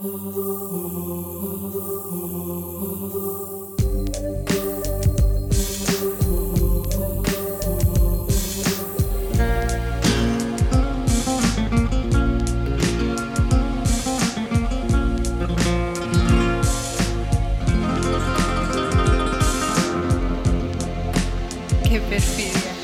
Que perfil.